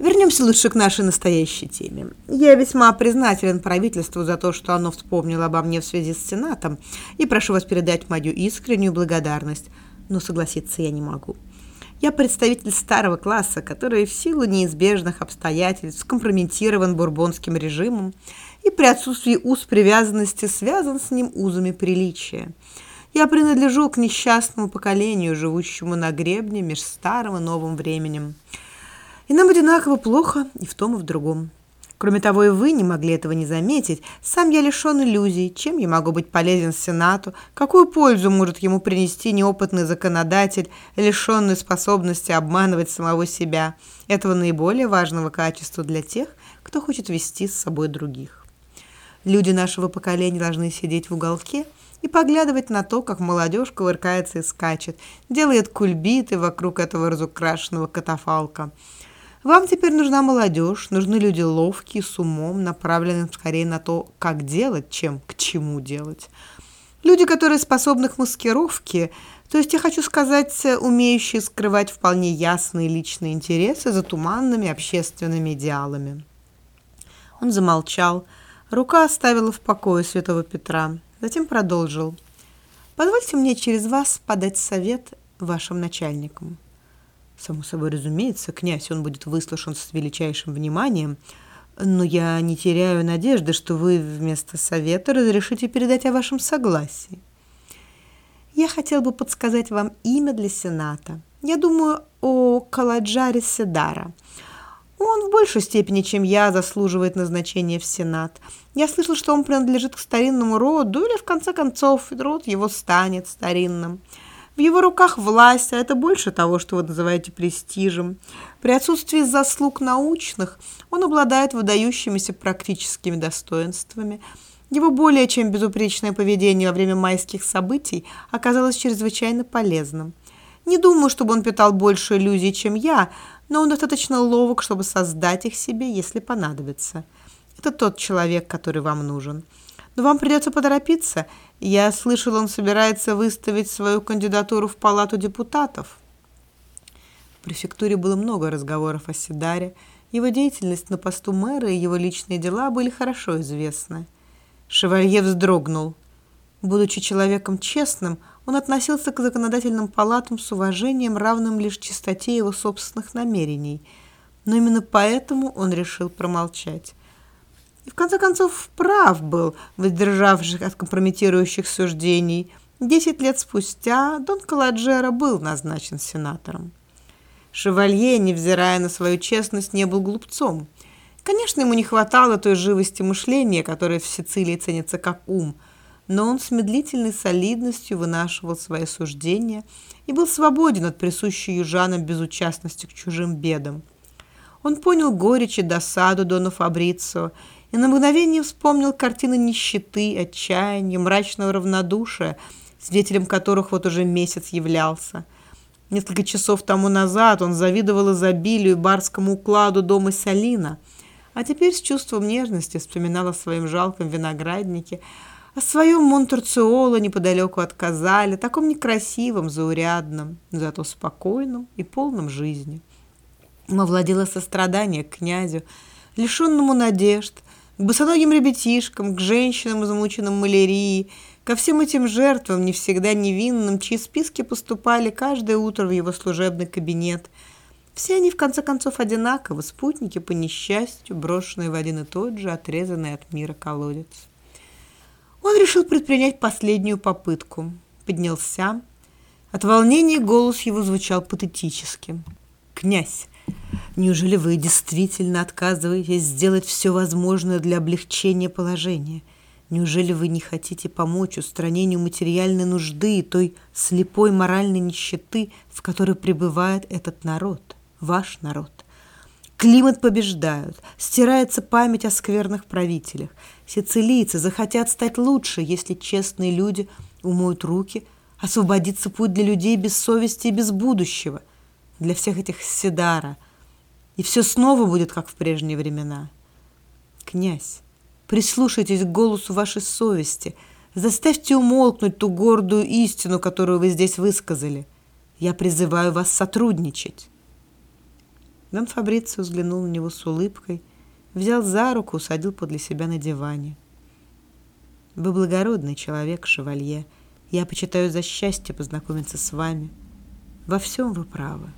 Вернемся лучше к нашей настоящей теме. Я весьма признателен правительству за то, что оно вспомнило обо мне в связи с Сенатом, и прошу вас передать мою искреннюю благодарность, но согласиться я не могу. Я представитель старого класса, который в силу неизбежных обстоятельств скомпрометирован бурбонским режимом и при отсутствии уз привязанности связан с ним узами приличия. Я принадлежу к несчастному поколению, живущему на гребне между старым и новым временем. И нам одинаково плохо и в том, и в другом. Кроме того, и вы не могли этого не заметить. Сам я лишен иллюзий. Чем я могу быть полезен Сенату? Какую пользу может ему принести неопытный законодатель, лишенный способности обманывать самого себя? Этого наиболее важного качества для тех, кто хочет вести с собой других. Люди нашего поколения должны сидеть в уголке и поглядывать на то, как молодежь кувыркается и скачет, делает кульбиты вокруг этого разукрашенного катафалка – вам теперь нужна молодежь, нужны люди ловкие, с умом, направленные скорее на то, как делать, чем к чему делать. Люди, которые способны к маскировке, то есть я хочу сказать, умеющие скрывать вполне ясные личные интересы за туманными общественными идеалами. Он замолчал. Рука оставила в покое святого Петра. Затем продолжил. «Позвольте мне через вас подать совет вашим начальникам». Само собой разумеется, князь, он будет выслушан с величайшим вниманием, но я не теряю надежды, что вы вместо совета разрешите передать о вашем согласии. Я хотел бы подсказать вам имя для Сената. Я думаю о Каладжаре Седара. Он в большей степени, чем я, заслуживает назначения в Сенат. Я слышал, что он принадлежит к старинному роду, или, в конце концов, род его станет старинным. В его руках власть, а это больше того, что вы называете престижем. При отсутствии заслуг научных он обладает выдающимися практическими достоинствами. Его более чем безупречное поведение во время майских событий оказалось чрезвычайно полезным. Не думаю, чтобы он питал больше иллюзий, чем я, но он достаточно ловок, чтобы создать их себе, если понадобится. Это тот человек, который вам нужен. Но вам придется поторопиться. Я слышал, он собирается выставить свою кандидатуру в палату депутатов. В префектуре было много разговоров о Сидаре. Его деятельность на посту мэра и его личные дела были хорошо известны. Шевалье вздрогнул. Будучи человеком честным, он относился к законодательным палатам с уважением, равным лишь чистоте его собственных намерений. Но именно поэтому он решил промолчать. В конце концов прав был, воздержавших от компрометирующих суждений. Десять лет спустя Дон Каладжера был назначен сенатором. Шевалье, невзирая на свою честность, не был глупцом. Конечно, ему не хватало той живости мышления, которая в Сицилии ценится как ум, но он с медлительной солидностью вынашивал свои суждения и был свободен от присущей южанам безучастности к чужим бедам. Он понял горечь и досаду Дона Фабрицио и на мгновение вспомнил картины нищеты, отчаяния, мрачного равнодушия, свидетелем которых вот уже месяц являлся. Несколько часов тому назад он завидовал изобилию барскому укладу дома Салина, а теперь с чувством нежности вспоминал о своем жалком винограднике, о своем Монтурциоло неподалеку от Казали, таком некрасивом, заурядном, но зато спокойном и полном жизни. Ему овладело сострадание к князю, лишенному надежд, к босоногим ребятишкам, к женщинам, измученным малярией, ко всем этим жертвам, не всегда невинным, чьи списки поступали каждое утро в его служебный кабинет. Все они, в конце концов, одинаковы, спутники по несчастью, брошенные в один и тот же, отрезанный от мира колодец. Он решил предпринять последнюю попытку. Поднялся. От волнения голос его звучал патетически. «Князь, Неужели вы действительно отказываетесь сделать все возможное для облегчения положения? Неужели вы не хотите помочь устранению материальной нужды и той слепой моральной нищеты, в которой пребывает этот народ, ваш народ? Климат побеждают, стирается память о скверных правителях. Сицилийцы захотят стать лучше, если честные люди умоют руки, освободится путь для людей без совести и без будущего. Для всех этих Седара – и все снова будет, как в прежние времена. Князь, прислушайтесь к голосу вашей совести, заставьте умолкнуть ту гордую истину, которую вы здесь высказали. Я призываю вас сотрудничать. Дон Фабрицио взглянул на него с улыбкой, взял за руку, усадил подле себя на диване. «Вы благородный человек, шевалье. Я почитаю за счастье познакомиться с вами. Во всем вы правы.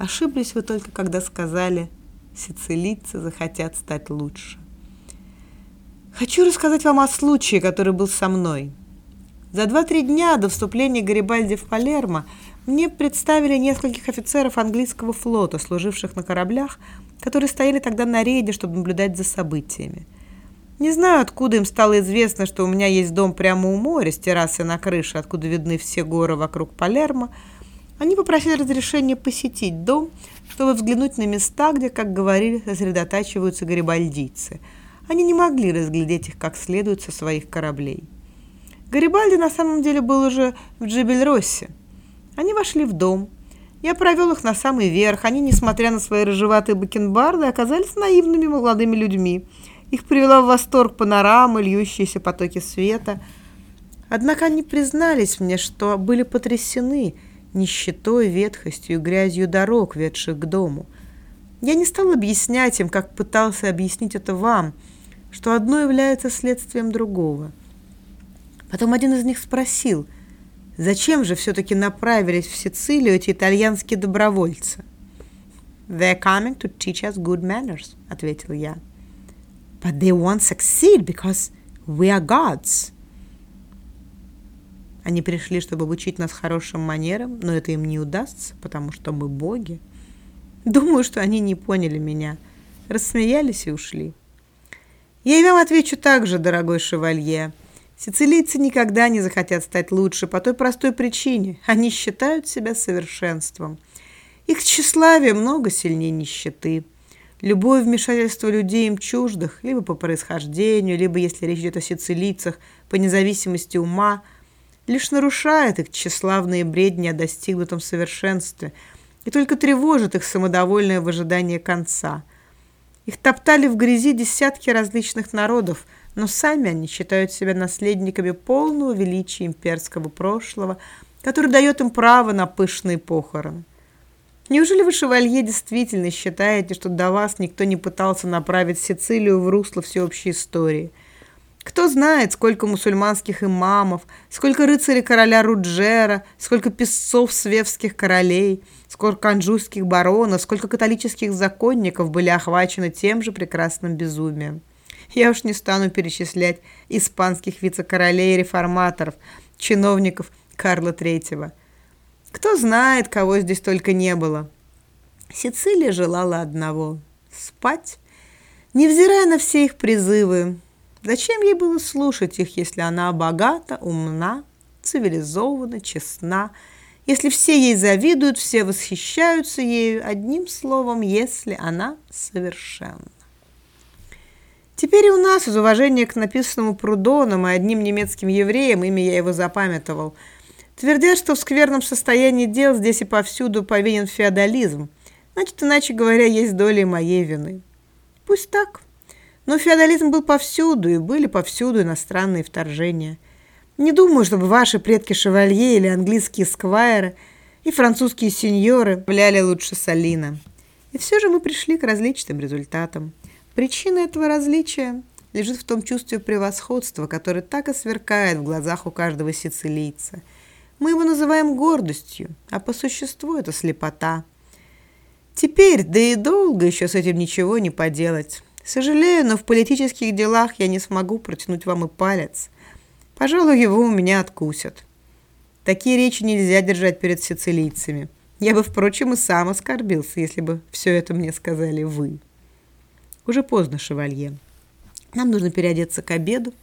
Ошиблись вы только, когда сказали, сицилийцы захотят стать лучше. Хочу рассказать вам о случае, который был со мной. За два-три дня до вступления Гарибальди в Палермо мне представили нескольких офицеров английского флота, служивших на кораблях, которые стояли тогда на рейде, чтобы наблюдать за событиями. Не знаю, откуда им стало известно, что у меня есть дом прямо у моря, с террасой на крыше, откуда видны все горы вокруг Палермо. Они попросили разрешения посетить дом, чтобы взглянуть на места, где, как говорили, сосредотачиваются гарибальдийцы. Они не могли разглядеть их как следует со своих кораблей. Гарибальди на самом деле был уже в Джебель-Россе. Они вошли в дом. Я провел их на самый верх. Они, несмотря на свои рыжеватые бакенбарды, оказались наивными молодыми людьми. Их привела в восторг панорама, льющиеся потоки света. Однако они признались мне, что были потрясены нищетой, ветхостью и грязью дорог, ведших к дому. Я не стал объяснять им, как пытался объяснить это вам, что одно является следствием другого – Потом один из них спросил, зачем же все-таки направились в Сицилию эти итальянские добровольцы? «They're coming to teach us good manners», — ответил я. «But they won't succeed because we are gods». Они пришли, чтобы обучить нас хорошим манерам, но это им не удастся, потому что мы боги. Думаю, что они не поняли меня, рассмеялись и ушли. Я и вам отвечу так же, дорогой шевалье. Сицилийцы никогда не захотят стать лучше по той простой причине. Они считают себя совершенством. Их тщеславие много сильнее нищеты. Любое вмешательство людей им чуждых, либо по происхождению, либо, если речь идет о сицилийцах, по независимости ума, лишь нарушает их тщеславные бредни о достигнутом совершенстве и только тревожит их самодовольное в ожидании конца. Их топтали в грязи десятки различных народов – но сами они считают себя наследниками полного величия имперского прошлого, который дает им право на пышные похороны. Неужели вы, шевалье, действительно считаете, что до вас никто не пытался направить Сицилию в русло всеобщей истории? Кто знает, сколько мусульманских имамов, сколько рыцарей короля Руджера, сколько песцов свевских королей, сколько анжуйских баронов, сколько католических законников были охвачены тем же прекрасным безумием. Я уж не стану перечислять испанских вице-королей и реформаторов, чиновников Карла III. Кто знает, кого здесь только не было. Сицилия желала одного – спать, невзирая на все их призывы. Зачем ей было слушать их, если она богата, умна, цивилизована, честна, если все ей завидуют, все восхищаются ею, одним словом, если она совершенна. Теперь и у нас, из уважения к написанному Прудоном и одним немецким евреем, имя я его запамятовал, твердят, что в скверном состоянии дел здесь и повсюду повинен феодализм. Значит, иначе говоря, есть доля моей вины. Пусть так. Но феодализм был повсюду, и были повсюду иностранные вторжения. Не думаю, чтобы ваши предки шевалье или английские сквайры и французские сеньоры вляли лучше Салина. И все же мы пришли к различным результатам. Причина этого различия лежит в том чувстве превосходства, которое так и сверкает в глазах у каждого сицилийца. Мы его называем гордостью, а по существу это слепота. Теперь, да и долго еще с этим ничего не поделать. Сожалею, но в политических делах я не смогу протянуть вам и палец. Пожалуй, его у меня откусят. Такие речи нельзя держать перед сицилийцами. Я бы, впрочем, и сам оскорбился, если бы все это мне сказали вы. Уже поздно, шевалье. Нам нужно переодеться к обеду.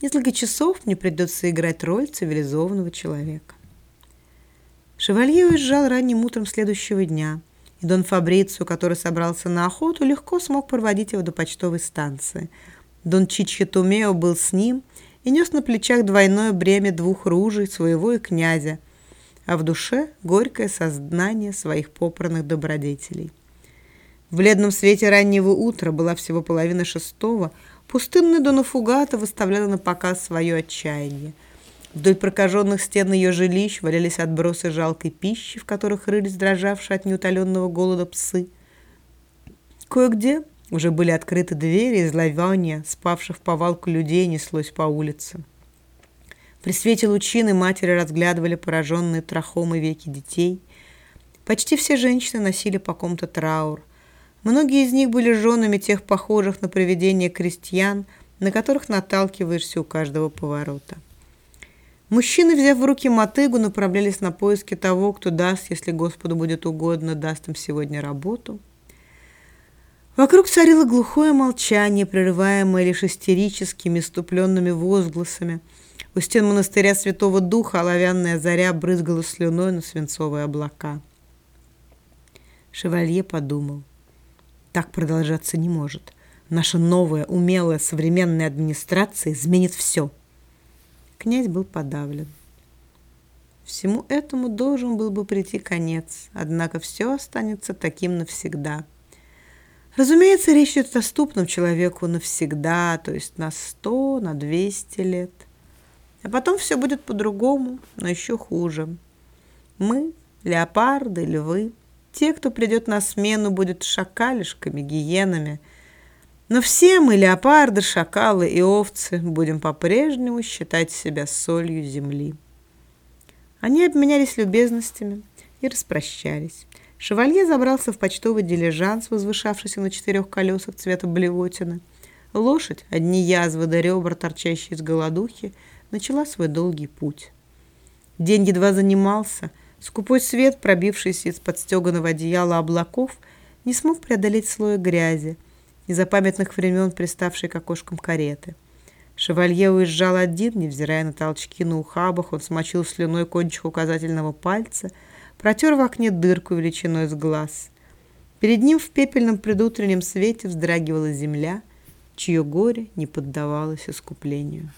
Несколько часов мне придется играть роль цивилизованного человека. Шевалье уезжал ранним утром следующего дня, и Дон Фабрицио, который собрался на охоту, легко смог проводить его до почтовой станции. Дон Чичьо Тумео был с ним и нес на плечах двойное бремя двух ружей, своего и князя, а в душе горькое сознание своих попранных добродетелей. В бледном свете раннего утра была всего половина шестого. Пустынная Дона Фугата выставляла на показ свое отчаяние. Вдоль прокаженных стен ее жилищ валялись отбросы жалкой пищи, в которых рылись дрожавшие от неутоленного голода псы. Кое-где уже были открыты двери, и зловоние, спавших в повалку людей, неслось по улице. При свете лучины матери разглядывали пораженные трахомы веки детей. Почти все женщины носили по ком-то траур. Многие из них были женами тех похожих на привидения крестьян, на которых наталкиваешься у каждого поворота. Мужчины, взяв в руки мотыгу, направлялись на поиски того, кто даст, если Господу будет угодно, даст им сегодня работу. Вокруг царило глухое молчание, прерываемое лишь истерическими, ступленными возгласами. У стен монастыря Святого Духа оловянная заря брызгала слюной на свинцовые облака. Шевалье подумал. Так продолжаться не может. Наша новая, умелая, современная администрация изменит все. Князь был подавлен. Всему этому должен был бы прийти конец, однако все останется таким навсегда. Разумеется, речь идет о доступном человеку навсегда, то есть на сто, на двести лет. А потом все будет по-другому, но еще хуже. Мы, леопарды, львы, те, кто придет на смену, будут шакалишками, гиенами – но все мы, леопарды, шакалы и овцы, будем по-прежнему считать себя солью земли. Они обменялись любезностями и распрощались. Шевалье забрался в почтовый дилижанс, возвышавшийся на четырех колесах цвета блевотины. Лошадь, одни язвы до ребра, торчащие из голодухи, начала свой долгий путь. День едва занимался. Скупой свет, пробившийся из-под стеганого одеяла облаков, не смог преодолеть слоя грязи, незапамятных времен приставшей к окошкам кареты. Шевалье уезжал один, невзирая на толчки на ухабах, он смочил слюной кончик указательного пальца, протер в окне дырку величиной с глаз. Перед ним в пепельном предутреннем свете вздрагивала земля, чье горе не поддавалось искуплению.